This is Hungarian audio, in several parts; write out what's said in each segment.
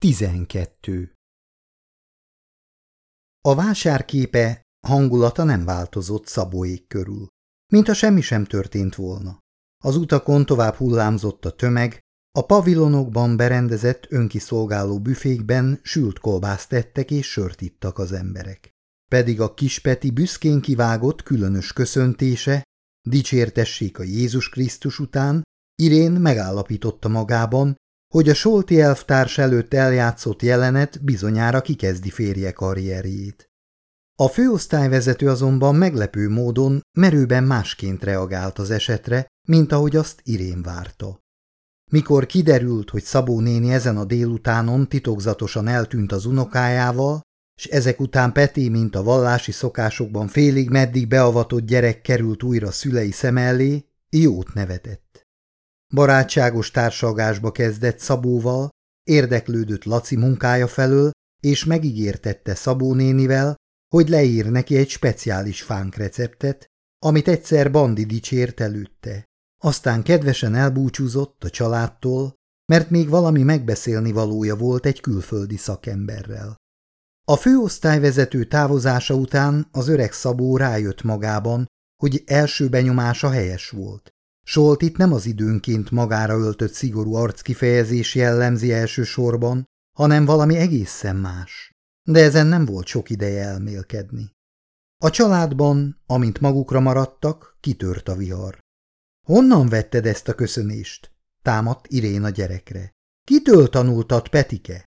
12. A vásárképe hangulata nem változott Szabóék körül, mintha semmi sem történt volna. Az utakon tovább hullámzott a tömeg, a pavilonokban berendezett önkiszolgáló büfékben sült kolbászt tettek és sört ittak az emberek. Pedig a kispeti büszkén kivágott különös köszöntése, dicsértessék a Jézus Krisztus után, Irén megállapította magában, hogy a Solti elvtárs előtt eljátszott jelenet bizonyára kikezdi férje karrierjét. A főosztályvezető azonban meglepő módon merőben másként reagált az esetre, mint ahogy azt Irén várta. Mikor kiderült, hogy Szabó néni ezen a délutánon titokzatosan eltűnt az unokájával, és ezek után Peti, mint a vallási szokásokban félig meddig beavatott gyerek került újra szülei szem elé, jót nevetett. Barátságos társalgásba kezdett Szabóval, érdeklődött Laci munkája felől, és megígértette Szabó nénivel, hogy leír neki egy speciális fánk receptet, amit egyszer Bandi dicsért előtte. Aztán kedvesen elbúcsúzott a családtól, mert még valami megbeszélni valója volt egy külföldi szakemberrel. A főosztályvezető távozása után az öreg Szabó rájött magában, hogy első benyomása helyes volt. Soltit nem az időnként magára öltött szigorú arckifejezés jellemzi elsősorban, hanem valami egészen más. De ezen nem volt sok ideje elmélkedni. A családban, amint magukra maradtak, kitört a vihar. Honnan vetted ezt a köszönést? támadt Irén a gyerekre. Kitől tanultat Petike?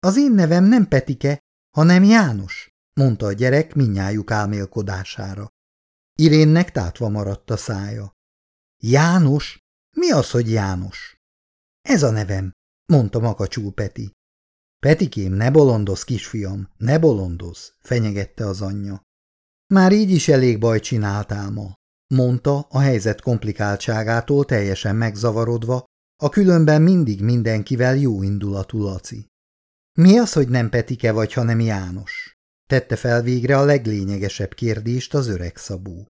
Az én nevem nem Petike, hanem János, mondta a gyerek minnyájuk álmélkodására. Irénnek tátva maradt a szája. János? Mi az, hogy János? Ez a nevem, mondta makacsul Peti. Petikém, ne bolondoz, kisfiam, ne bolondoz, fenyegette az anyja. Már így is elég baj csináltál ma, mondta a helyzet komplikáltságától teljesen megzavarodva, a különben mindig mindenkivel jó indulatú Laci. Mi az, hogy nem Petike vagy, hanem János? Tette fel végre a leglényegesebb kérdést az öreg szabó.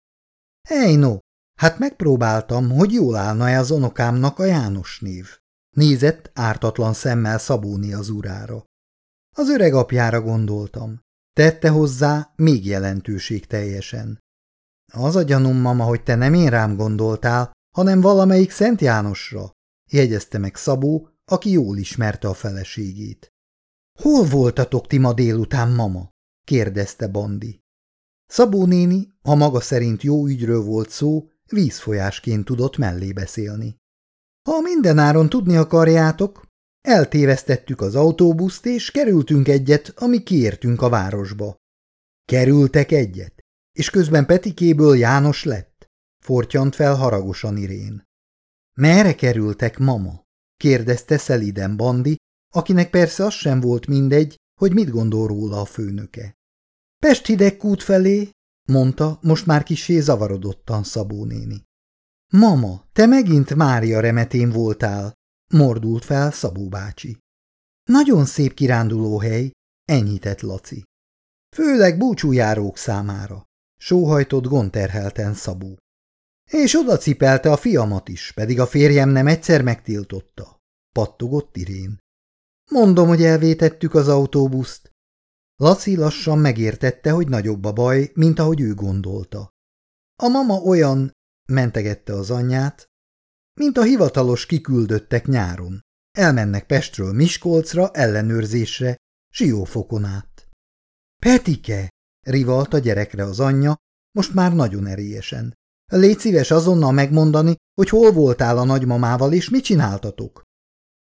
Ej no, Hát megpróbáltam, hogy jól állna-e az onokámnak a János név. Nézett ártatlan szemmel Szabóni az urára. Az öreg apjára gondoltam. Tette hozzá még jelentőség teljesen. Az a gyanúm, mama, hogy te nem én rám gondoltál, hanem valamelyik Szent Jánosra, jegyezte meg Szabó, aki jól ismerte a feleségét. Hol voltatok ti ma délután, mama? kérdezte Bandi. Szabó néni, ha maga szerint jó ügyről volt szó, vízfolyásként tudott mellé beszélni. Ha mindenáron tudni akarjátok, eltévesztettük az autóbuszt, és kerültünk egyet, ami kiértünk a városba. Kerültek egyet, és közben Petikéből János lett, fortyant fel haragosan Irén. Merre kerültek, mama? kérdezte szeliden Bandi, akinek persze az sem volt mindegy, hogy mit gondol róla a főnöke. Pest hidegkút felé, mondta, most már kisé zavarodottan Szabó néni. Mama, te megint Mária remetén voltál, mordult fel Szabó bácsi. Nagyon szép kirándulóhely, enyhített Laci. Főleg búcsújárók számára, sóhajtott gonterhelten Szabó. És oda cipelte a fiamat is, pedig a férjem nem egyszer megtiltotta. Pattogott Irén. Mondom, hogy elvétettük az autóbuszt, Laci lassan megértette, hogy nagyobb a baj, mint ahogy ő gondolta. A mama olyan, mentegette az anyját, mint a hivatalos kiküldöttek nyáron. Elmennek Pestről Miskolcra ellenőrzésre, siófokon át. Petike, rivalt a gyerekre az anyja, most már nagyon erélyesen. Légy szíves azonnal megmondani, hogy hol voltál a nagymamával, és mit csináltatok.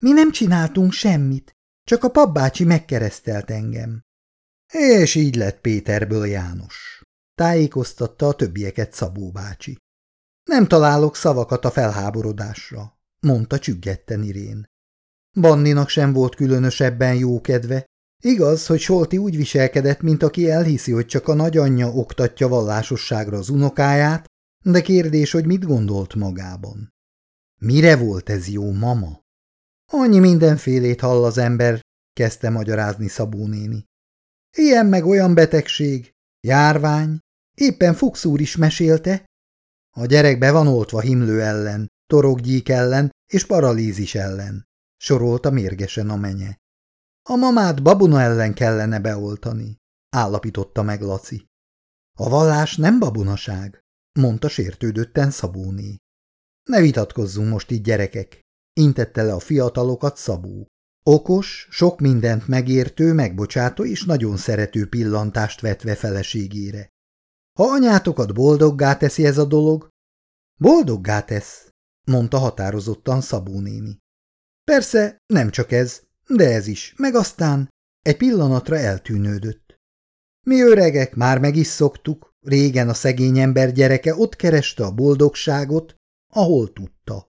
Mi nem csináltunk semmit, csak a papbácsi megkeresztelt engem. És így lett Péterből János. Tájékoztatta a többieket Szabó bácsi. Nem találok szavakat a felháborodásra, mondta csüggetten Irén. Banninak sem volt különösebben jó kedve. Igaz, hogy Solti úgy viselkedett, mint aki elhiszi, hogy csak a nagyanyja oktatja vallásosságra az unokáját, de kérdés, hogy mit gondolt magában. Mire volt ez jó, mama? Annyi mindenfélét hall az ember, kezdte magyarázni Szabó néni. Ilyen meg olyan betegség, járvány, éppen Fuchs úr is mesélte. A gyerek be van oltva himlő ellen, torokgyík ellen és paralízis ellen, sorolta mérgesen a menye. A mamát babuna ellen kellene beoltani, állapította meg Laci. A vallás nem babonaság, mondta sértődötten Szabóné. Ne vitatkozzunk most így, gyerekek, intette le a fiatalokat Szabó. Okos, sok mindent megértő, megbocsátó és nagyon szerető pillantást vetve feleségére. Ha anyátokat boldoggá teszi ez a dolog, boldoggá tesz, mondta határozottan Szabó néni. Persze, nem csak ez, de ez is, meg aztán egy pillanatra eltűnődött. Mi öregek már meg is szoktuk, régen a szegény ember gyereke ott kereste a boldogságot, ahol tudta.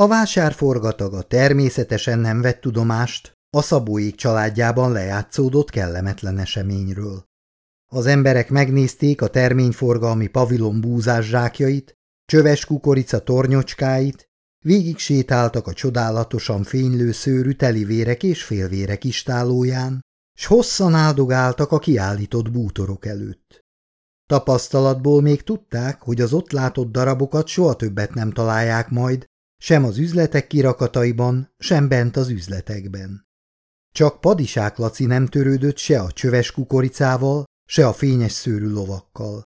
A vásárforgataga természetesen nem vett tudomást a szabóik családjában lejátszódott kellemetlen eseményről. Az emberek megnézték a terményforgalmi pavilon búzás zsákjait, csöves kukorica tornyocskáit, végig sétáltak a csodálatosan fénylő szőrű telivérek és félvérek istálóján, s hosszan áldogáltak a kiállított bútorok előtt. Tapasztalatból még tudták, hogy az ott látott darabokat soha többet nem találják majd, sem az üzletek kirakataiban, sem bent az üzletekben. Csak Padisák Laci nem törődött se a csöves kukoricával, se a fényes szőrű lovakkal.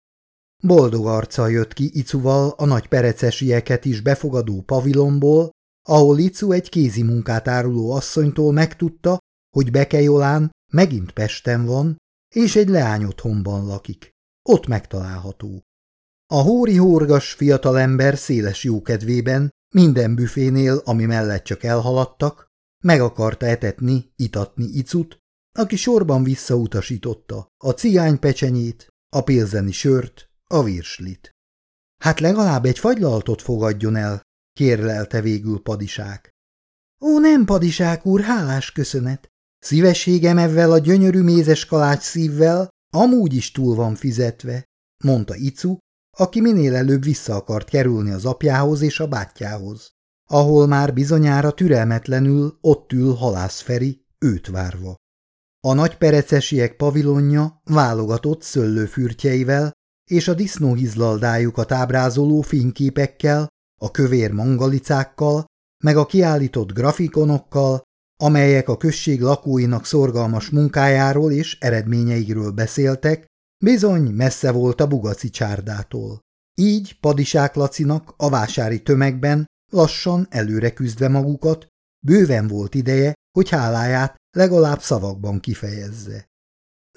Boldog arca jött ki Icuval a nagy perecesieket is befogadó pavilomból, ahol Icu egy kézi munkát áruló asszonytól megtudta, hogy Bekejolán megint Pesten van, és egy leány otthonban lakik. Ott megtalálható. A hóri hórgas fiatalember széles jókedvében minden büfénél, ami mellett csak elhaladtak, meg akarta etetni, itatni Icut, aki sorban visszautasította a ciánypecsenyét, a pilzeni sört, a virslit. Hát legalább egy fagylaltot fogadjon el, kérlelte végül padisák. Ó, nem, padisák úr, hálás köszönet. Szívességem ezzel a gyönyörű mézes kalács szívvel amúgy is túl van fizetve, mondta Icu, aki minél előbb vissza akart kerülni az apjához és a bátyjához, ahol már bizonyára türelmetlenül ott ül halász Feri, őt várva. A nagy perecesiek pavilonja válogatott szöllőfürtjeivel és a disznóhizlaldájukat ábrázoló fényképekkel, a kövér mangalicákkal, meg a kiállított grafikonokkal, amelyek a község lakóinak szorgalmas munkájáról és eredményeiről beszéltek, bizony messze volt a bugaci csárdától. Így Padisák Lacinak a vásári tömegben lassan előre küzdve magukat, bőven volt ideje, hogy háláját legalább szavakban kifejezze.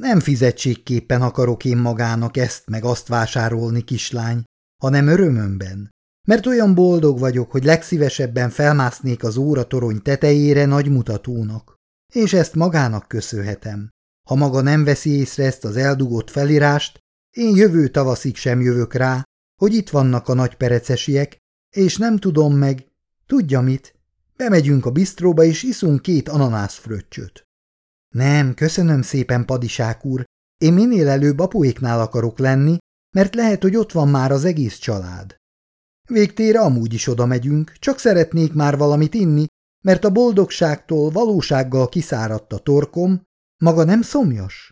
Nem fizetségképpen akarok én magának ezt meg azt vásárolni, kislány, hanem örömömben, mert olyan boldog vagyok, hogy legszívesebben felmásznék az óratorony tetejére nagy mutatónak, és ezt magának köszönhetem. Ha maga nem veszi észre ezt az eldugott felirást, én jövő tavaszig sem jövök rá, hogy itt vannak a nagy perecesiek, és nem tudom meg, tudja mit, bemegyünk a bistróba és iszunk két ananászfröccsöt. Nem, köszönöm szépen, padisák úr, én minél előbb apuéknál akarok lenni, mert lehet, hogy ott van már az egész család. Végtére amúgy is oda megyünk, csak szeretnék már valamit inni, mert a boldogságtól valósággal kiszáradt a torkom, maga nem szomjas?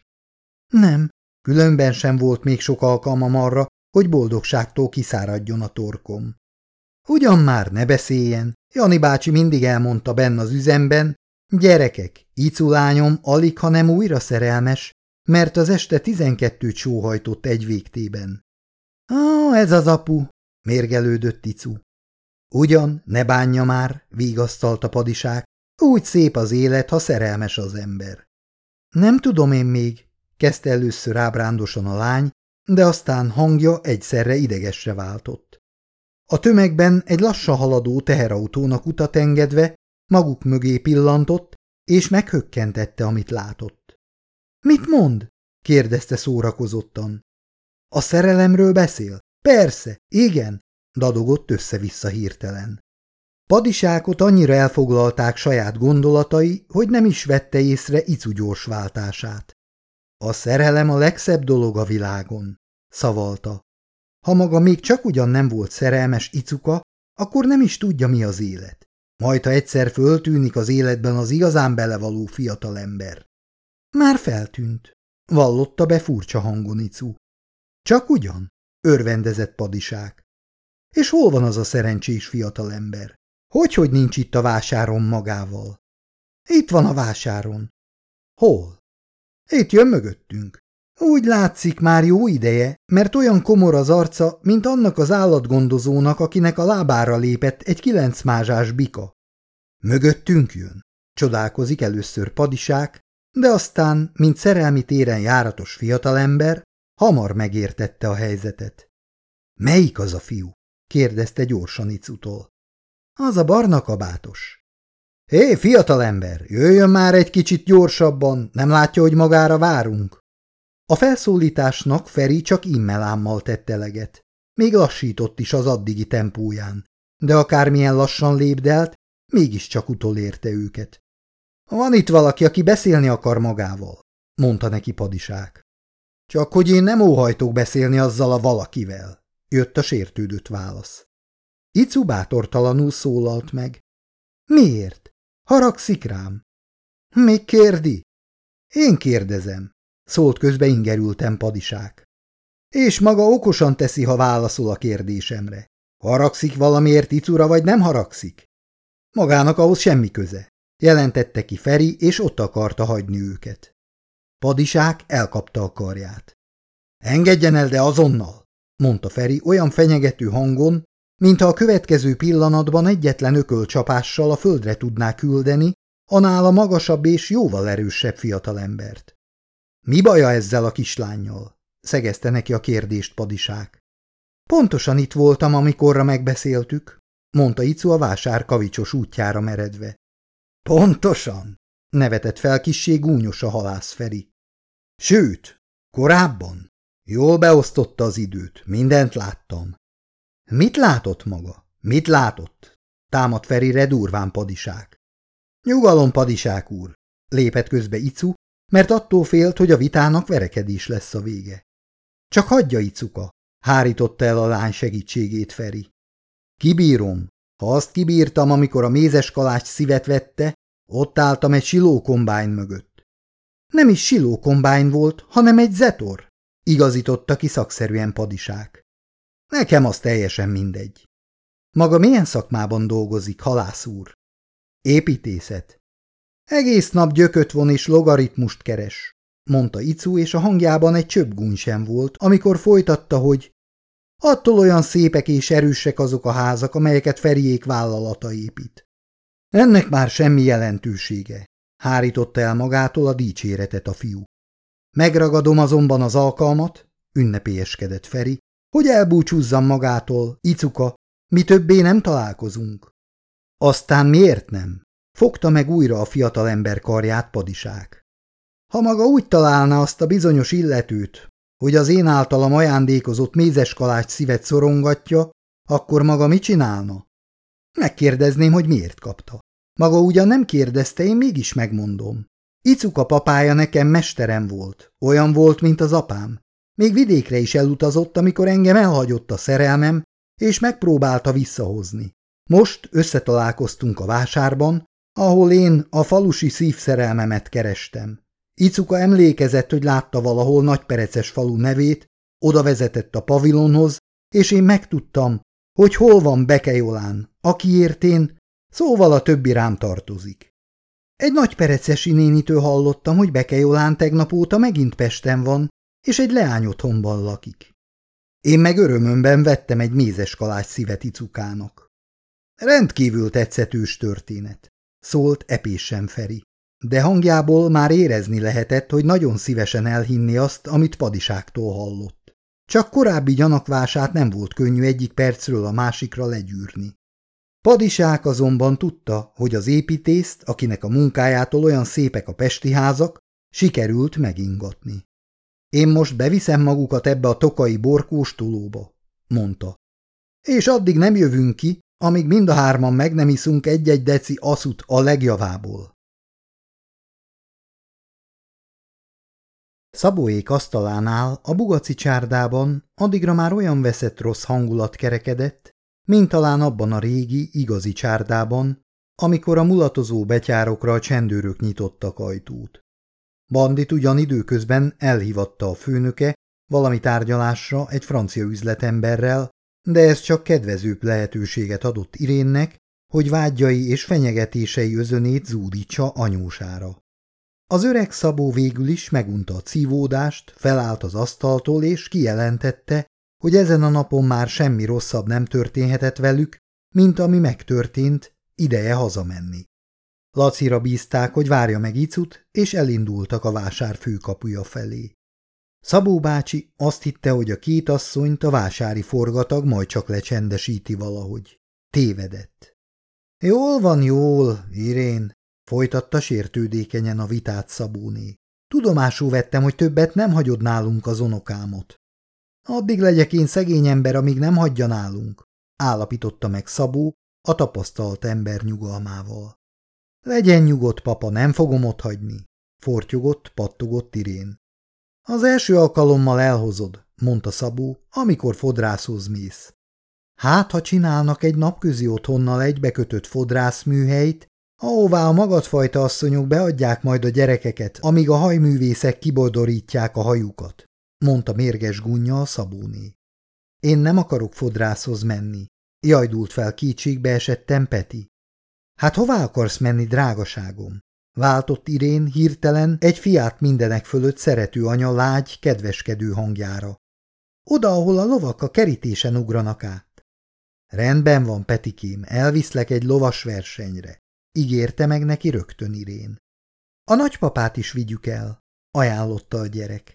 Nem, különben sem volt még sok alkalmam arra, hogy boldogságtól kiszáradjon a torkom. Ugyan már ne beszéljen, Jani bácsi mindig elmondta benne az üzemben, gyerekek, Icu lányom alig, ha nem újra szerelmes, mert az este tizenkettőt sóhajtott egy végtében. Ah, ez az apu, mérgelődött Icu. Ugyan, ne bánja már, vigasztalta padisák, úgy szép az élet, ha szerelmes az ember. Nem tudom én még, kezdte először ábrándosan a lány, de aztán hangja egyszerre idegesre váltott. A tömegben egy lassan haladó teherautónak utat engedve maguk mögé pillantott, és meghökkentette, amit látott. – Mit mond? – kérdezte szórakozottan. – A szerelemről beszél? Persze, igen, dadogott össze-vissza hirtelen. Padisákot annyira elfoglalták saját gondolatai, hogy nem is vette észre Icu váltását. A szerelem a legszebb dolog a világon, szavalta. Ha maga még csak ugyan nem volt szerelmes Icuka, akkor nem is tudja, mi az élet. Majd, ha egyszer föltűnik az életben az igazán belevaló fiatalember. Már feltűnt, vallotta be furcsa hangon Icu. Csak ugyan? örvendezett padisák. És hol van az a szerencsés fiatalember? Hogy, hogy nincs itt a vásáron magával? Itt van a vásáron. Hol? Itt jön mögöttünk. Úgy látszik már jó ideje, mert olyan komor az arca, mint annak az állatgondozónak, akinek a lábára lépett egy kilencmázsás bika. Mögöttünk jön. Csodálkozik először padisák, de aztán, mint szerelmi téren járatos fiatalember, hamar megértette a helyzetet. Melyik az a fiú? kérdezte gyorsan Icutól. Az a barna kabátos. Hé, fiatalember, jöjjön már egy kicsit gyorsabban, nem látja, hogy magára várunk? A felszólításnak Feri csak immelámmal tette eleget. Még lassított is az addigi tempóján, de akármilyen lassan lépdelt, mégiscsak utolérte őket. Van itt valaki, aki beszélni akar magával, mondta neki padisák. Csak hogy én nem óhajtok beszélni azzal a valakivel, jött a sértődött válasz. Icu bátortalanul szólalt meg. Miért? Haragszik rám? Még kérdi? Én kérdezem, szólt közbe ingerültem padisák. És maga okosan teszi, ha válaszol a kérdésemre. Haragszik valamiért Icura, vagy nem haragszik? Magának ahhoz semmi köze, jelentette ki Feri, és ott akarta hagyni őket. Padisák elkapta a karját. Engedjen el, de azonnal, mondta Feri olyan fenyegető hangon, mintha a következő pillanatban egyetlen ökölcsapással a földre tudná küldeni a nála magasabb és jóval erősebb fiatalembert. Mi baja ezzel a kislányjal? szegezte neki a kérdést padisák. Pontosan itt voltam, amikorra megbeszéltük, mondta Icu a vásár kavicsos útjára meredve. Pontosan, nevetett fel kissé gúnyos a halász Feri. Sőt, korábban. Jól beosztotta az időt, mindent láttam. Mit látott maga? Mit látott? Támad Ferire durván padisák. Nyugalom, padisák úr, lépett közbe Icu, mert attól félt, hogy a vitának verekedés lesz a vége. Csak hagyja Icuka, hárította el a lány segítségét Feri. Kibírom. Ha azt kibírtam, amikor a mézes kalács szívet vette, ott álltam egy silókombány mögött. Nem is silókombány volt, hanem egy zetor, igazította ki szakszerűen padisák. Nekem az teljesen mindegy. Maga milyen szakmában dolgozik, halász úr? Építészet. Egész nap gyököt von és logaritmust keres, mondta Icu, és a hangjában egy csöbb gúny sem volt, amikor folytatta, hogy attól olyan szépek és erősek azok a házak, amelyeket Feriék vállalata épít. Ennek már semmi jelentősége, hárította el magától a dicséretet a fiú. Megragadom azonban az alkalmat, ünnepélyeskedett Feri, hogy elbúcsúzzam magától, Icuka, mi többé nem találkozunk. Aztán miért nem? Fogta meg újra a fiatalember karját padisák. Ha maga úgy találná azt a bizonyos illetőt, hogy az én általam ajándékozott mézeskalács szívet szorongatja, akkor maga mit csinálna? Megkérdezném, hogy miért kapta. Maga ugyan nem kérdezte, én mégis megmondom. Icuka papája nekem mesterem volt, olyan volt, mint az apám. Még vidékre is elutazott, amikor engem elhagyott a szerelmem, és megpróbálta visszahozni. Most összetalálkoztunk a vásárban, ahol én a falusi szívszerelmemet kerestem. Icuka emlékezett, hogy látta valahol Nagypereces falu nevét, oda vezetett a pavilonhoz, és én megtudtam, hogy hol van Bekejolán, akiért én, szóval a többi rám tartozik. Egy nagyperecesi nénitől hallottam, hogy Bekejolán tegnap óta megint Pesten van, és egy leány otthonban lakik. Én meg örömömben vettem egy mézes kalács szívet icukának. Rendkívül tetszetős történet, szólt epésen Feri, de hangjából már érezni lehetett, hogy nagyon szívesen elhinni azt, amit padiságtól hallott. Csak korábbi gyanakvását nem volt könnyű egyik percről a másikra legyűrni. Padisák azonban tudta, hogy az építészt, akinek a munkájától olyan szépek a pesti házak, sikerült megingatni. Én most beviszem magukat ebbe a tokai borkóstolóba, mondta. És addig nem jövünk ki, amíg mind a hárman meg nem iszunk egy-egy deci aszut a legjavából. Szabóék asztalánál, a bugaci csárdában addigra már olyan veszett rossz hangulat kerekedett, mint talán abban a régi, igazi csárdában, amikor a mulatozó betyárokra a csendőrök nyitottak ajtót. Bandit ugyan időközben elhívatta a főnöke valami tárgyalásra egy francia üzletemberrel, de ez csak kedvezőbb lehetőséget adott Irénnek, hogy vágyai és fenyegetései özönét zúdítsa anyósára. Az öreg Szabó végül is megunta a cívódást, felállt az asztaltól és kijelentette, hogy ezen a napon már semmi rosszabb nem történhetett velük, mint ami megtörtént, ideje hazamenni. Lacira bízták, hogy várja meg Icut, és elindultak a vásár főkapuja felé. Szabó bácsi azt hitte, hogy a két asszonyt a vásári forgatag majd csak lecsendesíti valahogy. Tévedett. Jól van, jól, Irén, folytatta sértődékenyen a vitát Szabóné. Tudomásul vettem, hogy többet nem hagyod nálunk az onokámot. Addig legyek én szegény ember, amíg nem hagyja nálunk, állapította meg Szabó a tapasztalt ember nyugalmával. Legyen nyugodt, papa, nem fogom otthagyni, fortyogott, pattogott Irén. Az első alkalommal elhozod, mondta Szabó, amikor fodrászhoz mész. Hát, ha csinálnak egy napközi otthonnal egybekötött fodrászműhelyt, ahová a magadfajta asszonyok beadják majd a gyerekeket, amíg a hajművészek kibodorítják a hajukat, mondta mérges gunnya a Szabóné. Én nem akarok fodrászhoz menni, jajdult fel kétségbe esettem Peti. Hát hová akarsz menni, drágaságom? Váltott Irén hirtelen egy fiát mindenek fölött szerető anya lágy, kedveskedő hangjára. Oda, ahol a lovak a kerítésen ugranak át. Rendben van, Petikém, elviszlek egy lovas versenyre. Ígérte meg neki rögtön Irén. A nagypapát is vigyük el, ajánlotta a gyerek.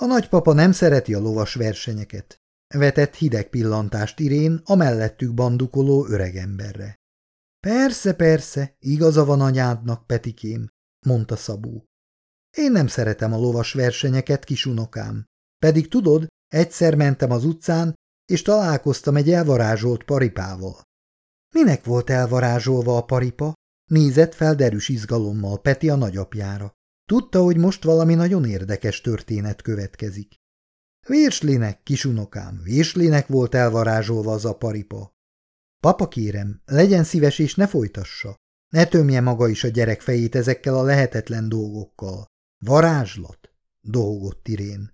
A nagypapa nem szereti a lovas versenyeket. Vetett hideg pillantást Irén a mellettük bandukoló öregemberre. Persze, persze, igaza van anyádnak, Petikém, mondta Szabó. Én nem szeretem a lovas versenyeket, kisunokám. Pedig tudod, egyszer mentem az utcán, és találkoztam egy elvarázsolt paripával. Minek volt elvarázsolva a paripa? Nézett fel derűs izgalommal Peti a nagyapjára. Tudta, hogy most valami nagyon érdekes történet következik. Vérslinek, kisunokám, vérslinek volt elvarázsolva az a paripa. Papa kérem, legyen szíves és ne folytassa. Ne tömje maga is a gyerek fejét ezekkel a lehetetlen dolgokkal. Varázslat, dolgott Irén.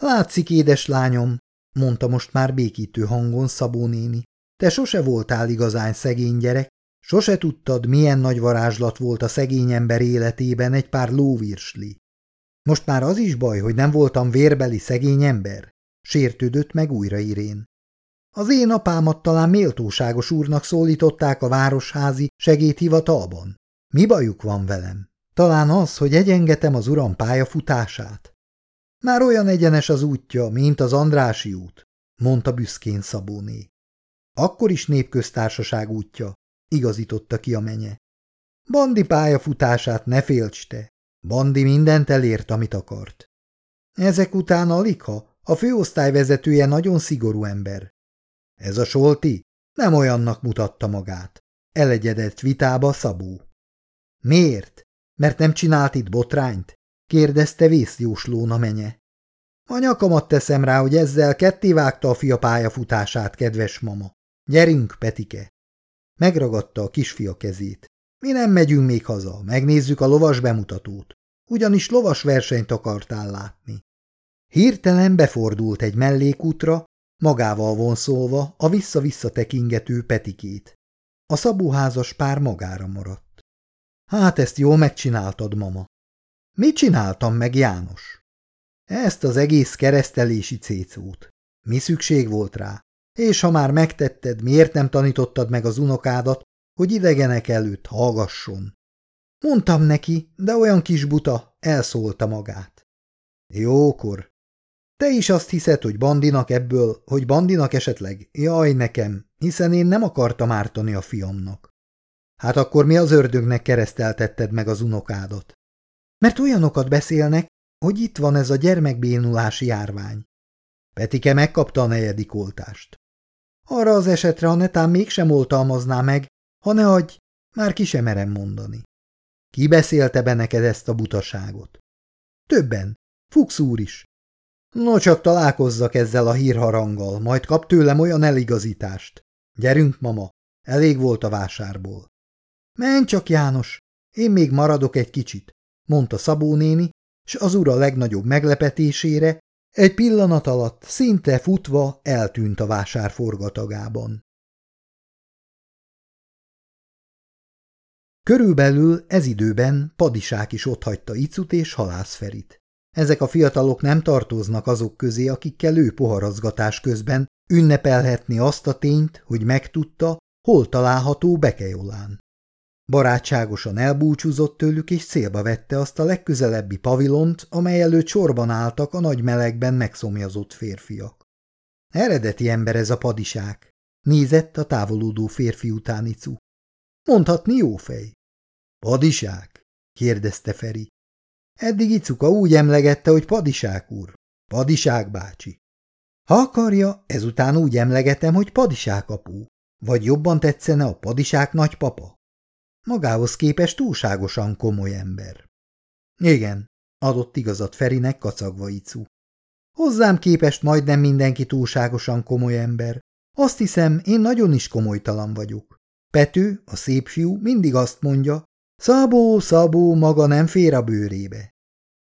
Látszik, édes lányom, mondta most már békítő hangon Szabó néni. Te sose voltál igazán szegény gyerek, sose tudtad, milyen nagy varázslat volt a szegény ember életében egy pár lóvirsli. Most már az is baj, hogy nem voltam vérbeli szegény ember, sértődött meg újra Irén. Az én apámat talán méltóságos úrnak szólították a városházi segédhivatalban. Mi bajuk van velem? Talán az, hogy egyengetem az uram pályafutását. Már olyan egyenes az útja, mint az Andrási út, mondta büszkén Szabóné. Akkor is népköztársaság útja, igazította ki a menye. Bandi pályafutását ne félts te. Bandi mindent elért, amit akart. Ezek után a Likha, a főosztályvezetője nagyon szigorú ember. Ez a Solti nem olyannak mutatta magát. Elegyedett vitába Szabó. Miért? Mert nem csinált itt botrányt? kérdezte vészjóslón a menye. A nyakamat teszem rá, hogy ezzel ketté vágta a fia pályafutását, kedves mama. Gyerünk, Petike! Megragadta a kisfia kezét. Mi nem megyünk még haza, megnézzük a lovas bemutatót. Ugyanis lovas versenyt akartál látni. Hirtelen befordult egy mellékútra, magával vonszolva a vissza-vissza tekingető Petikét. A szabóházas pár magára maradt. Hát ezt jól megcsináltad, mama. Mit csináltam meg, János? Ezt az egész keresztelési cécót. Mi szükség volt rá? És ha már megtetted, miért nem tanítottad meg az unokádat, hogy idegenek előtt hallgasson? Mondtam neki, de olyan kis buta, elszólta magát. Jókor, te is azt hiszed, hogy Bandinak ebből, hogy Bandinak esetleg? Jaj, nekem, hiszen én nem akartam ártani a fiamnak. Hát akkor mi az ördögnek kereszteltetted meg az unokádat? Mert olyanokat beszélnek, hogy itt van ez a gyermekbénulási járvány. Petike megkapta a negyedik oltást. Arra az esetre, ha netán mégsem oltalmazná meg, ha ne adj, már ki sem merem mondani. Ki beszélte be neked ezt a butaságot? Többen. Fuchs úr is. No, csak találkozzak ezzel a hírharanggal, majd kap tőlem olyan eligazítást. Gyerünk, mama, elég volt a vásárból. Menj csak, János, én még maradok egy kicsit, mondta Szabó néni, s az ura legnagyobb meglepetésére egy pillanat alatt szinte futva eltűnt a vásár forgatagában. Körülbelül ez időben padisák is otthagyta Icut és halászferit. Ezek a fiatalok nem tartoznak azok közé, akikkel ő poharazgatás közben ünnepelhetni azt a tényt, hogy megtudta, hol található Bekejolán. Barátságosan elbúcsúzott tőlük, és célba vette azt a legközelebbi pavilont, amely előtt sorban álltak a nagy melegben megszomjazott férfiak. Eredeti ember ez a padisák, nézett a távolodó férfi után Icu. Mondhatni jó fej. Padisák? kérdezte Feri. Eddig Icuka úgy emlegette, hogy padisák úr. Padisák bácsi. Ha akarja, ezután úgy emlegetem, hogy padisák apu. Vagy jobban tetszene a padisák nagypapa? Magához képest túlságosan komoly ember. Igen, adott igazat Ferinek kacagva Icu. Hozzám képest majdnem mindenki túlságosan komoly ember. Azt hiszem, én nagyon is komolytalan vagyok. Pető, a szép fiú, mindig azt mondja, Szabó, Szabó, maga nem fér a bőrébe.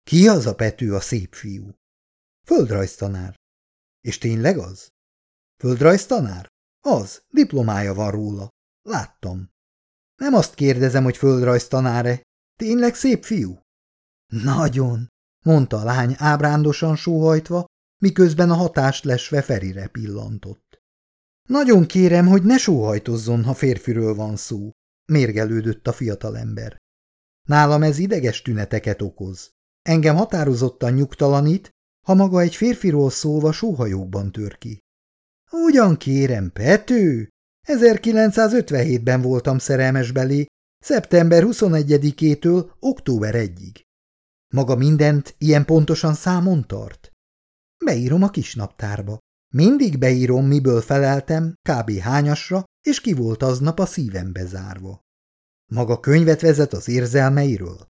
Ki az a Pető, a szép fiú? Földrajztanár. És tényleg az? Földrajztanár? Az, diplomája van róla. Láttam. Nem azt kérdezem, hogy földrajztanár-e. Tényleg szép fiú? Nagyon, mondta a lány ábrándosan sóhajtva, miközben a hatást lesve Ferire pillantott. Nagyon kérem, hogy ne sóhajtozzon, ha férfiről van szó, mérgelődött a fiatalember. Nálam ez ideges tüneteket okoz. Engem határozottan nyugtalanít, ha maga egy férfiról szólva sóhajókban tör ki. Ugyan kérem, Pető, 1957-ben voltam szerelmes belé, szeptember 21-től október 1-ig. Maga mindent ilyen pontosan számon tart? Beírom a kis naptárba. Mindig beírom, miből feleltem, kb. hányasra, és ki volt aznap a szívembe zárva. Maga könyvet vezet az érzelmeiről?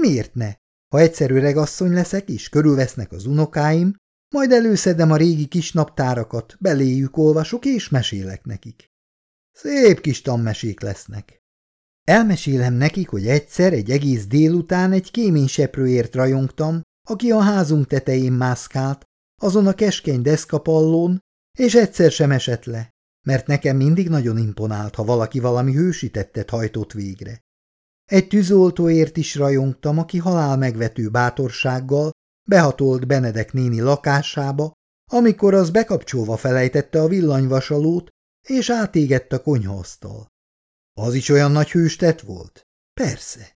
Miért ne? Ha egyszer öregasszony leszek, és körülvesznek az unokáim, majd előszedem a régi kis naptárakat, beléjük olvasok, és mesélek nekik. Szép kis tanmesék lesznek. Elmesélem nekik, hogy egyszer egy egész délután egy kéményseprőért rajongtam, aki a házunk tetején mászkált, azon a keskeny deszkapallón, és egyszer sem esett le, mert nekem mindig nagyon imponált, ha valaki valami hősítettet hajtott végre. Egy tűzoltóért is rajongtam, aki halál megvető bátorsággal behatolt Benedek néni lakásába, amikor az bekapcsolva felejtette a villanyvasalót, és átégett a konyhaasztal. Az is olyan nagy hőstet volt? Persze.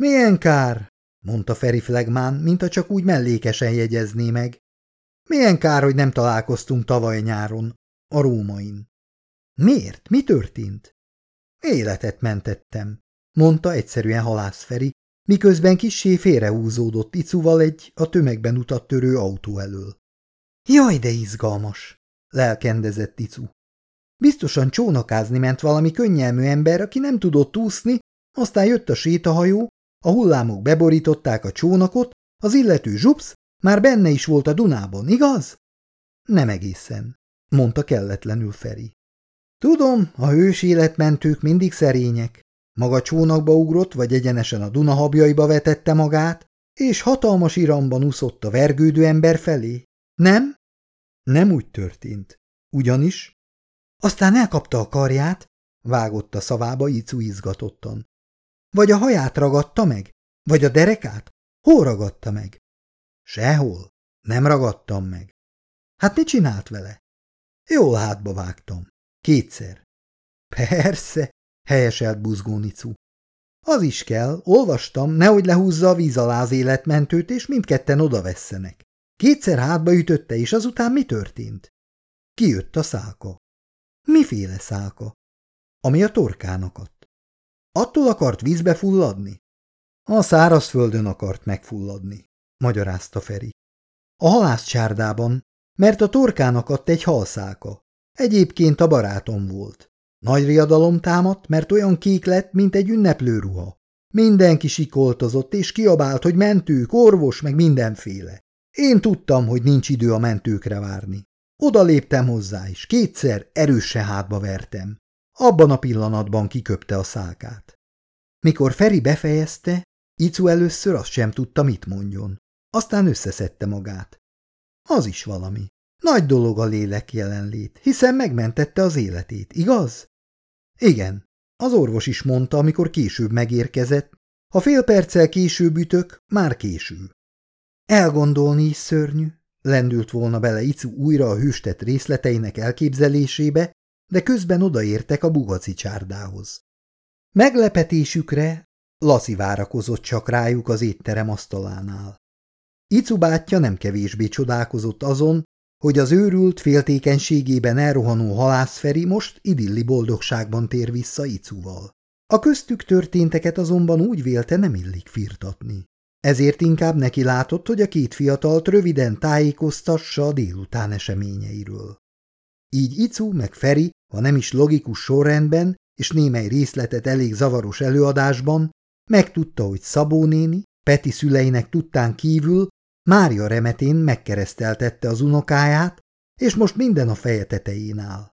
Milyen kár, mondta Feri Flegmán, mint csak úgy mellékesen jegyezné meg. Milyen kár, hogy nem találkoztunk tavaly nyáron, a rómain. Miért? Mi történt? Életet mentettem, mondta egyszerűen halász Feri, miközben kissé félrehúzódott icuval egy a tömegben utat törő autó elől. Jaj, de izgalmas! lelkendezett icu. Biztosan csónakázni ment valami könnyelmű ember, aki nem tudott úszni, aztán jött a sétahajó, a hullámok beborították a csónakot, az illető zsupsz már benne is volt a Dunában, igaz? Nem egészen, mondta kelletlenül Feri. Tudom, a hős életmentők mindig szerények. Maga csónakba ugrott, vagy egyenesen a Duna habjaiba vetette magát, és hatalmas iramban úszott a vergődő ember felé. Nem? Nem úgy történt. Ugyanis aztán elkapta a karját, vágott a szavába Icu izgatottan. Vagy a haját ragadta meg? Vagy a derekát? Hol ragadta meg? Sehol. Nem ragadtam meg. Hát mit csinált vele? Jól hátba vágtam. Kétszer. Persze, helyeselt buzgó Nicu. Az is kell, olvastam, nehogy lehúzza a víz alá az életmentőt, és mindketten odavesszenek. Kétszer hátba ütötte, és azután mi történt? Kijött a szálka. Miféle szálka? Ami a torkán akadt. Attól akart vízbe fulladni? A szárazföldön akart megfulladni, magyarázta Feri. A halászcsárdában, mert a torkán akadt egy halszálka. Egyébként a barátom volt. Nagy riadalom támadt, mert olyan kék lett, mint egy ünneplőruha. Mindenki sikoltozott, és kiabált, hogy mentők, orvos, meg mindenféle. Én tudtam, hogy nincs idő a mentőkre várni. Oda léptem hozzá, és kétszer erőse hátba vertem. Abban a pillanatban kiköpte a szálkát. Mikor Feri befejezte, Icu először azt sem tudta, mit mondjon. Aztán összeszedte magát. Az is valami. Nagy dolog a lélek jelenlét, hiszen megmentette az életét, igaz? Igen, Az orvos is mondta, amikor később megérkezett, ha fél perccel később ütök, már késő. Elgondolni is szörnyű, lendült volna bele Icu újra a hőstet részleteinek elképzelésébe, de közben odaértek a bugaci csárdához. Meglepetésükre Laszi várakozott csak rájuk az étterem asztalánál. Icu bátyja nem kevésbé csodálkozott azon, hogy az őrült féltékenységében elrohanó halászferi most idilli boldogságban tér vissza Icuval. A köztük történteket azonban úgy vélte nem illik firtatni. Ezért inkább neki látott, hogy a két fiatalt röviden tájékoztassa a délután eseményeiről. Így Icu meg Feri, ha nem is logikus sorrendben, és némely részletet elég zavaros előadásban, megtudta, hogy Szabó néni, Peti szüleinek tudtán kívül Mária remetén megkereszteltette az unokáját, és most minden a feje tetején áll.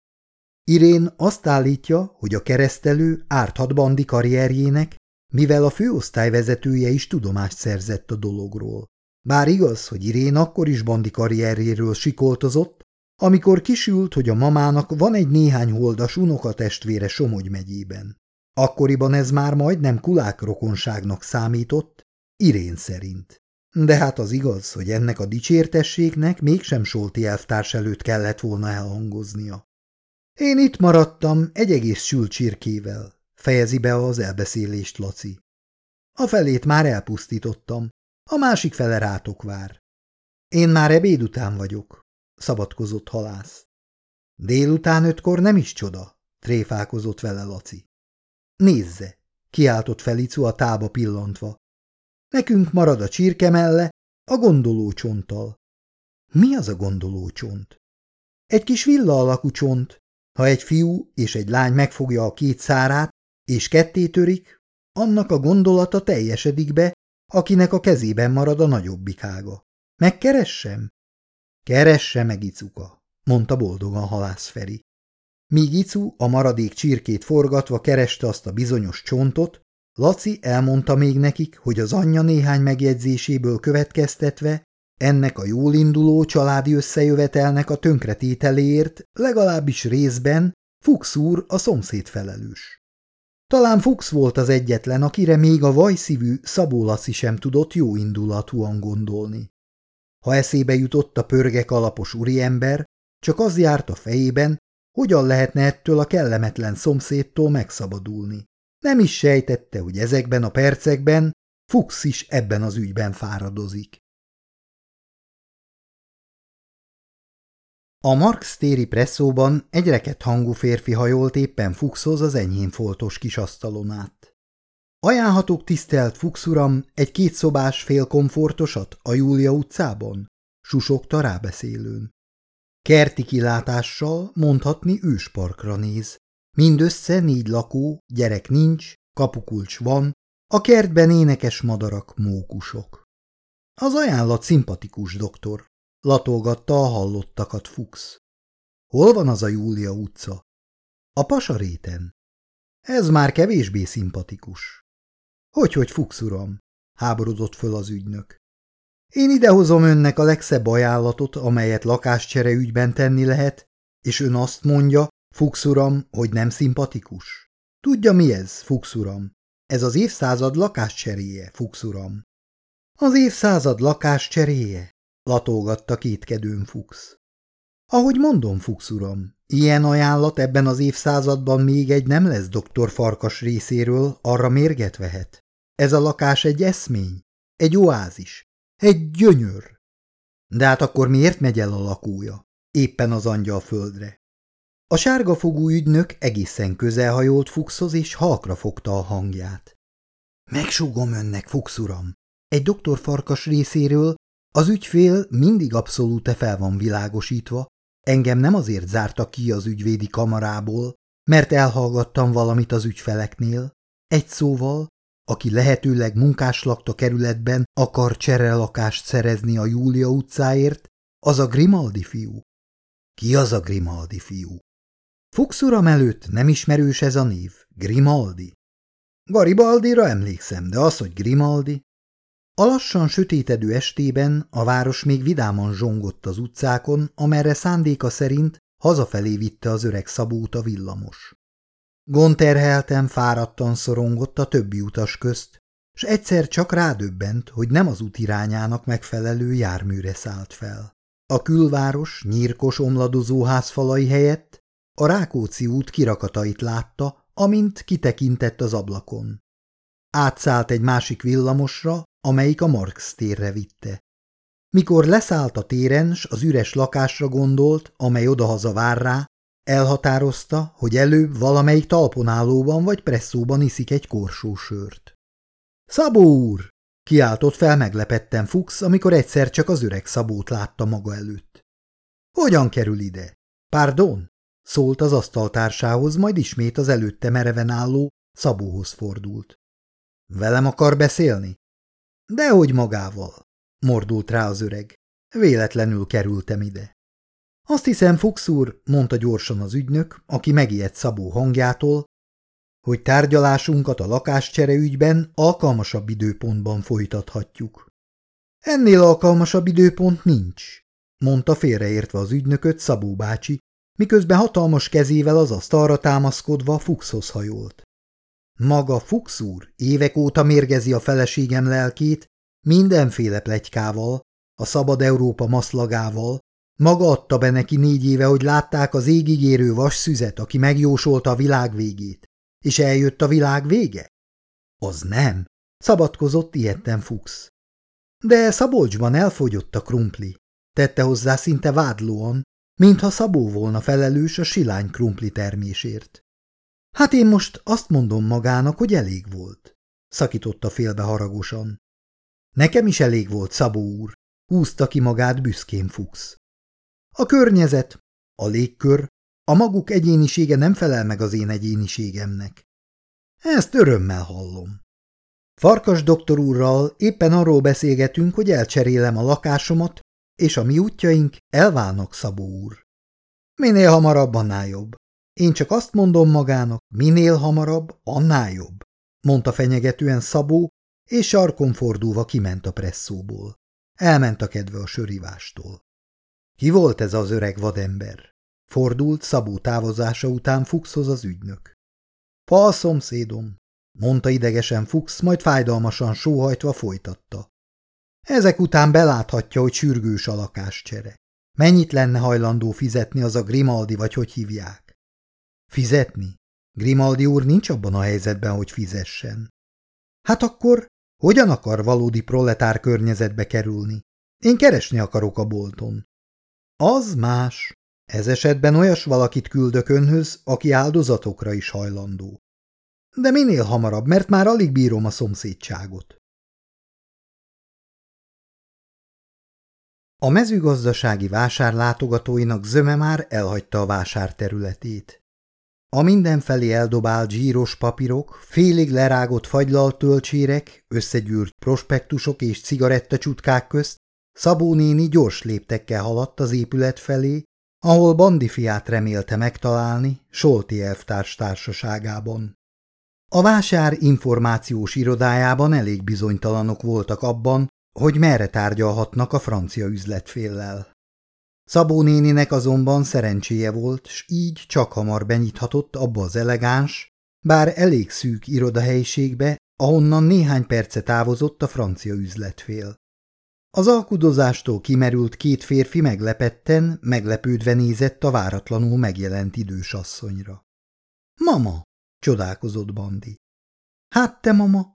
Irén azt állítja, hogy a keresztelő árthat bandi karrierjének, mivel a főosztályvezetője is tudomást szerzett a dologról. Bár igaz, hogy Irén akkor is bandi karrierjéről sikoltozott, amikor kisült, hogy a mamának van egy néhány holdas unokatestvére Somogy megyében. Akkoriban ez már majdnem kulák rokonságnak számított, Irén szerint. De hát az igaz, hogy ennek a dicsértességnek mégsem Solti elvtárs előtt kellett volna elhangoznia. Én itt maradtam egy egész sült fejezi be az elbeszélést Laci. A felét már elpusztítottam, a másik fele rátok vár. Én már ebéd után vagyok, szabadkozott halász. Délután ötkor nem is csoda, tréfálkozott vele Laci. Nézze, kiáltott Felicu a tába pillantva. Nekünk marad a csirkemelle, a gondolócsonttal. Mi az a gondolócsont? Egy kis villa alakú csont. Ha egy fiú és egy lány megfogja a két szárát, és ketté törik, annak a gondolata teljesedik be, akinek a kezében marad a nagyobbik ága. Megkeressem? Keresse meg, Icuka, mondta boldogan halász Feri. Míg Icu a maradék csirkét forgatva kereste azt a bizonyos csontot, Laci elmondta még nekik, hogy az anyja néhány megjegyzéséből következtetve ennek a jól induló családi összejövetelnek a tönkretételéért legalábbis részben Fuchs úr a szomszéd felelős. Talán Fuchs volt az egyetlen, akire még a vajszívű Szabó Laci sem tudott jó indulatúan gondolni. Ha eszébe jutott a pörgek alapos úriember, csak az járt a fejében, hogyan lehetne ettől a kellemetlen szomszédtól megszabadulni. Nem is sejtette, hogy ezekben a percekben Fuchs is ebben az ügyben fáradozik. A Marx téri presszóban egy reket hangú férfi hajolt éppen Fuchshoz az enyhén foltos kis asztalon át. Ajánlhatok tisztelt Fuchs uram egy kétszobás félkomfortosat a Júlia utcában? Susogta rábeszélőn. Kerti kilátással mondhatni ősparkra néz. Mindössze négy lakó, gyerek nincs, kapukulcs van, a kertben énekes madarak, mókusok. Az ajánlat szimpatikus, doktor, latolgatta a hallottakat Fuchs. Hol van az a Júlia utca? A pasaréten. Ez már kevésbé szimpatikus. Hogy-hogy, Fuchs uram? háborodott föl az ügynök. Én idehozom önnek a legszebb ajánlatot, amelyet lakáscsere ügyben tenni lehet, és ön azt mondja, Fuchs uram, hogy nem szimpatikus. Tudja mi ez, Fuchs uram? Ez az évszázad lakáscseréje, Fuchs uram. Az évszázad lakáscseréje? latolgatta kétkedőn Fuchs. Ahogy mondom, Fuchs uram, ilyen ajánlat ebben az évszázadban még egy nem lesz doktor Farkas részéről, arra mérget vehet. Ez a lakás egy eszmény, egy oázis, egy gyönyör. De hát akkor miért megy el a lakója? Éppen az angyal földre. A sárga fogú ügynök egészen közelhajolt Fuchshoz, és halkra fogta a hangját. Megsúgom önnek, Fuchs uram. Egy doktor farkas részéről az ügyfél mindig abszolút fel van világosítva, engem nem azért zártak ki az ügyvédi kamarából, mert elhallgattam valamit az ügyfeleknél. Egy szóval, aki lehetőleg munkáslakta kerületben akar cserelakást szerezni a Júlia utcáért, az a Grimaldi fiú. Ki az a Grimaldi fiú? Fuchs uram előtt nem ismerős ez a név, Grimaldi. Garibaldira emlékszem, de az, hogy Grimaldi... A lassan sötétedő estében a város még vidáman zsongott az utcákon, amerre szándéka szerint hazafelé vitte az öreg Szabót a villamos. Gonterhelten, fáradtan szorongott a többi utas közt, s egyszer csak rádöbbent, hogy nem az út irányának megfelelő járműre szállt fel. A külváros nyírkos omladozó házfalai helyett a Rákóczi út kirakatait látta, amint kitekintett az ablakon. Átszállt egy másik villamosra, amelyik a Marx térre vitte. Mikor leszállt a téren, s az üres lakásra gondolt, amely odahaza vár rá, elhatározta, hogy előbb valamelyik talponálóban vagy presszóban iszik egy korsósört. – Szabó úr! – kiáltott fel meglepetten Fuchs, amikor egyszer csak az öreg Szabót látta maga előtt. – Hogyan kerül ide? – Pardon? – szólt az asztaltársához, majd ismét az előtte mereven álló Szabóhoz fordult. – Velem akar beszélni? – Dehogy magával – mordult rá az öreg. – Véletlenül kerültem ide. – Azt hiszem, Fuchs úr – mondta gyorsan az ügynök, aki megijedt Szabó hangjától, hogy tárgyalásunkat a lakáscsere ügyben alkalmasabb időpontban folytathatjuk. Ennél alkalmasabb időpont nincs, mondta félreértve az ügynököt Szabó bácsi, miközben hatalmas kezével az asztalra támaszkodva Fuxhoz hajolt. Maga Fuchs úr évek óta mérgezi a feleségem lelkét mindenféle plegykával, a szabad Európa maszlagával, maga adta be neki négy éve, hogy látták az égigérő vas szüzet, aki megjósolta a világ végét. És eljött a világ vége? Az nem, szabadkozott ilyetten Fuchs. De Szabolcsban elfogyott a krumpli, tette hozzá szinte vádlóan, mintha Szabó volna felelős a silány krumpli termésért. Hát én most azt mondom magának, hogy elég volt, szakította félbe haragosan. Nekem is elég volt, Szabó úr, húzta ki magát büszkén Fuchs. A környezet, a légkör, a maguk egyénisége nem felel meg az én egyéniségemnek. Ezt örömmel hallom. Farkas doktor úrral éppen arról beszélgetünk, hogy elcserélem a lakásomat, és a mi útjaink elválnak, Szabó úr. Minél hamarabb, annál jobb. Én csak azt mondom magának, minél hamarabb, annál jobb, mondta fenyegetően Szabó, és sarkon fordulva kiment a presszóból. Elment a kedve a sörivástól. Ki volt ez az öreg vadember? Fordult Szabó távozása után Fuchshoz az ügynök. Pa szomszédom, mondta idegesen Fuchs, majd fájdalmasan sóhajtva folytatta. Ezek után beláthatja, hogy sürgős a lakáscsere. Mennyit lenne hajlandó fizetni az a Grimaldi, vagy hogy hívják? Fizetni? Grimaldi úr nincs abban a helyzetben, hogy fizessen. Hát akkor hogyan akar valódi proletár környezetbe kerülni? Én keresni akarok a bolton. Az más, ez esetben olyas valakit küldök önhöz, aki áldozatokra is hajlandó. De minél hamarabb, mert már alig bírom a szomszédságot. A mezőgazdasági vásár látogatóinak zöme már elhagyta a vásár területét. A mindenfelé eldobált zsíros papírok, félig lerágott fagylaltölcsérek, összegyűrt prospektusok és cigarettacsutkák közt Szabó néni gyors léptekkel haladt az épület felé, ahol bandifiát remélte megtalálni Solti elvtárs társaságában. A vásár információs irodájában elég bizonytalanok voltak abban, hogy merre tárgyalhatnak a francia üzletféllel. Szabó néninek azonban szerencséje volt, s így csak hamar benyithatott abba az elegáns, bár elég szűk irodahelyiségbe, ahonnan néhány perce távozott a francia üzletfél. Az alkudozástól kimerült két férfi meglepetten, meglepődve nézett a váratlanul megjelent idős asszonyra. – Mama! – csodálkozott Bandi. – Hát te, mama!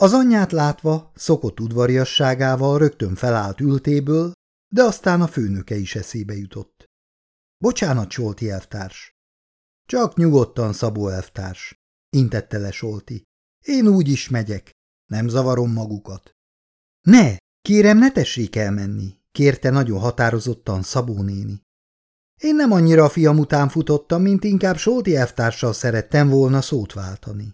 Az anyját látva, szokott udvariasságával rögtön felállt ültéből, de aztán a főnöke is eszébe jutott. – Bocsánat, Solti elvtárs! – Csak nyugodtan, Szabó elvtárs! – intette le Solti. – Én úgy is megyek, nem zavarom magukat. – Ne! Kérem, ne tessék elmenni, kérte nagyon határozottan Szabó néni. Én nem annyira a fiam után futottam, mint inkább Solti elvtárssal szerettem volna szót váltani.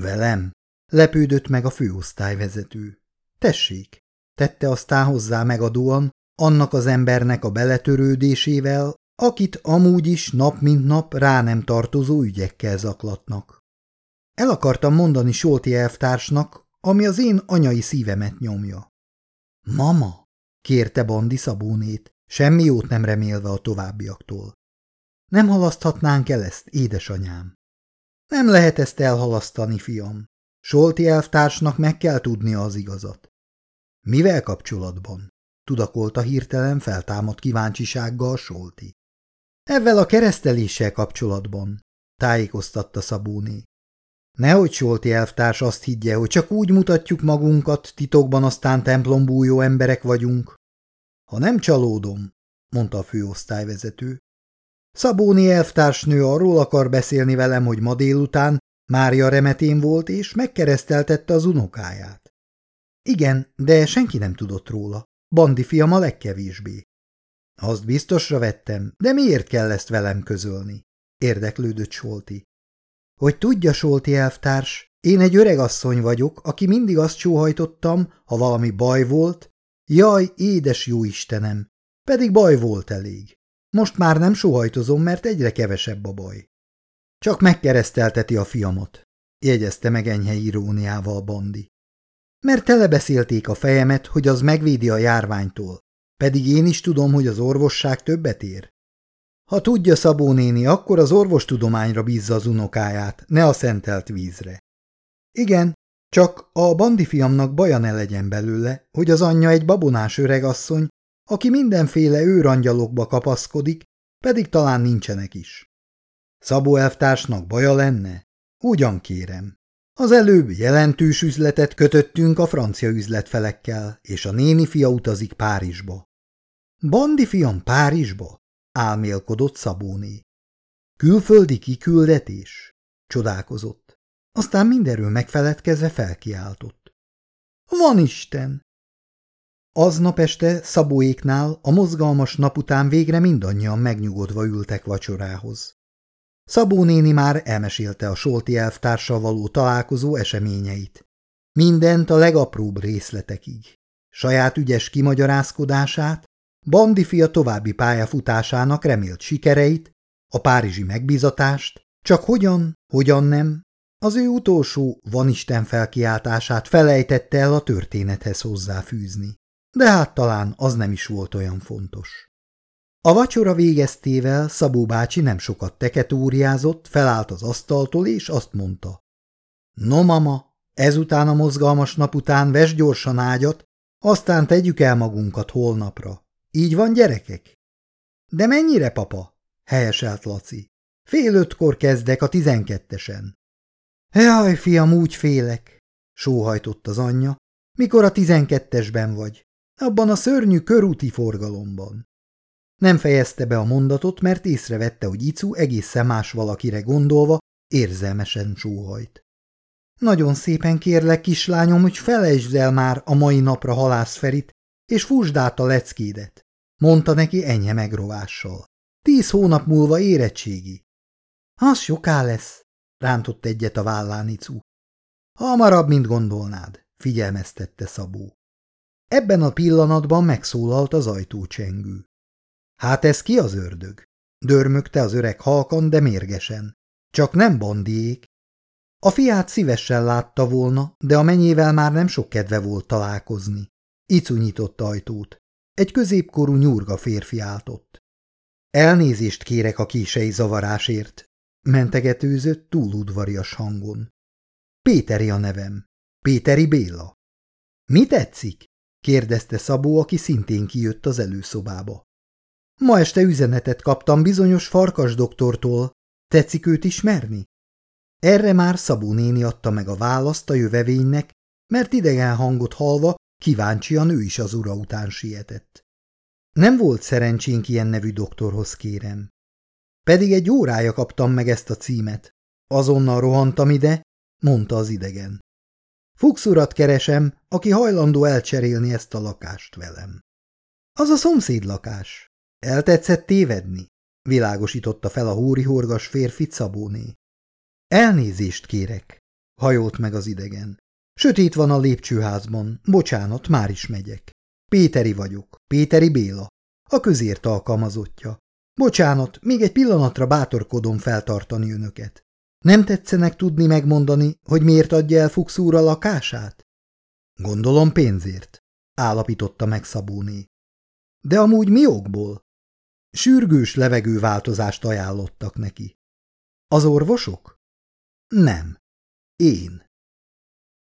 Velem? Lepődött meg a főosztályvezető. Tessék, tette aztán hozzá megadóan, annak az embernek a beletörődésével, akit amúgy is nap mint nap rá nem tartozó ügyekkel zaklatnak. El akartam mondani Solti elvtársnak, ami az én anyai szívemet nyomja. Mama, kérte Bandi Szabónét, semmi jót nem remélve a továbbiaktól. Nem halaszthatnánk el ezt, édesanyám? Nem lehet ezt elhalasztani, fiam. Solti elvtársnak meg kell tudnia az igazat. Mivel kapcsolatban? Tudakolta hirtelen feltámadt kíváncsisággal Solti. Ezzel a kereszteléssel kapcsolatban, tájékoztatta Szabóné. Nehogy Solti elvtárs azt higgye, hogy csak úgy mutatjuk magunkat, titokban aztán templombújó emberek vagyunk. Ha nem csalódom, mondta a főosztályvezető. Szabóni elvtársnő arról akar beszélni velem, hogy ma délután Mária remetén volt, és megkereszteltette az unokáját. Igen, de senki nem tudott róla. Bandi fiam a legkevésbé. Azt biztosra vettem, de miért kell ezt velem közölni? Érdeklődött Solti. Hogy tudja, Solti elvtárs, én egy öreg asszony vagyok, aki mindig azt sóhajtottam, ha valami baj volt, jaj, édes jó Istenem, pedig baj volt elég. Most már nem sóhajtozom, mert egyre kevesebb a baj. Csak megkeresztelteti a fiamot, jegyezte meg enyhe iróniával Bandi. Mert telebeszélték a fejemet, hogy az megvédi a járványtól, pedig én is tudom, hogy az orvosság többet ér. Ha tudja Szabó néni, akkor az orvostudományra bízza az unokáját, ne a szentelt vízre. Igen, csak a bandi fiamnak baja ne legyen belőle, hogy az anyja egy babonás öregasszony, aki mindenféle őrangyalokba kapaszkodik, pedig talán nincsenek is. Szabó elvtársnak baja lenne? Ugyan kérem. Az előbb jelentős üzletet kötöttünk a francia üzletfelekkel, és a néni fia utazik Párizsba. Bandi fiam Párizsba? álmélkodott Szabóné. Külföldi kiküldetés? Csodálkozott. Aztán mindenről megfeledkezve felkiáltott. Van Isten! Aznap este Szabóéknál a mozgalmas nap után végre mindannyian megnyugodva ültek vacsorához. Szabó néni már elmesélte a Solti elvtársal való találkozó eseményeit. Mindent a legapróbb részletekig. Saját ügyes kimagyarázkodását, Bandi fia további pályafutásának remélt sikereit, a párizsi megbízatást, csak hogyan, hogyan nem, az ő utolsó van Isten felkiáltását felejtette el a történethez hozzáfűzni. De hát talán az nem is volt olyan fontos. A vacsora végeztével Szabó bácsi nem sokat teketóriázott, felállt az asztaltól, és azt mondta. No, mama, ezután a mozgalmas nap után ves gyorsan ágyat, aztán tegyük el magunkat holnapra. Így van, gyerekek? De mennyire, papa? helyeselt Laci. Fél ötkor kezdek a tizenkettesen. Jaj, fiam, úgy félek, sóhajtott az anyja, mikor a tizenkettesben vagy, abban a szörnyű körúti forgalomban. Nem fejezte be a mondatot, mert észrevette, hogy Icu egészen más valakire gondolva érzelmesen sóhajt. Nagyon szépen kérlek, kislányom, hogy felejtsd el már a mai napra halászferit, és fúsd át a leckédet, mondta neki enyhe megrovással. Tíz hónap múlva érettségi. Az soká lesz, rántott egyet a vállán Icu. Hamarabb, mint gondolnád, figyelmeztette Szabó. Ebben a pillanatban megszólalt az ajtócsengő. Hát ez ki az ördög? Dörmögte az öreg halkan, de mérgesen. Csak nem bandiék. A fiát szívesen látta volna, de a menyével már nem sok kedve volt találkozni. Icu nyitott ajtót. Egy középkorú nyurga férfi áltott. Elnézést kérek a kései zavarásért, mentegetőzött túl udvarias hangon. Péteri a nevem. Péteri Béla. Mi tetszik? kérdezte Szabó, aki szintén kijött az előszobába. Ma este üzenetet kaptam bizonyos farkas doktortól. Tetszik őt ismerni? Erre már Szabó néni adta meg a választ a jövevénynek, mert idegen hangot halva kíváncsian ő is az ura után sietett. Nem volt szerencsénk ilyen nevű doktorhoz kérem. Pedig egy órája kaptam meg ezt a címet. Azonnal rohantam ide, mondta az idegen. Fuchs keresem, aki hajlandó elcserélni ezt a lakást velem. Az a szomszéd lakás. Eltetszett tévedni? Világosította fel a hórihorgas férfi Szabóné. Elnézést kérek, hajolt meg az idegen. Sötét van a lépcsőházban, bocsánat, már is megyek. Péteri vagyok, Péteri Béla, a közért alkalmazottja. Bocsánat, még egy pillanatra bátorkodom feltartani önöket. Nem tetszenek tudni megmondani, hogy miért adja el Fuchs úr a lakását? Gondolom pénzért, állapította meg Szabóné. De amúgy mi okból? Sürgős levegőváltozást ajánlottak neki. Az orvosok? Nem. Én.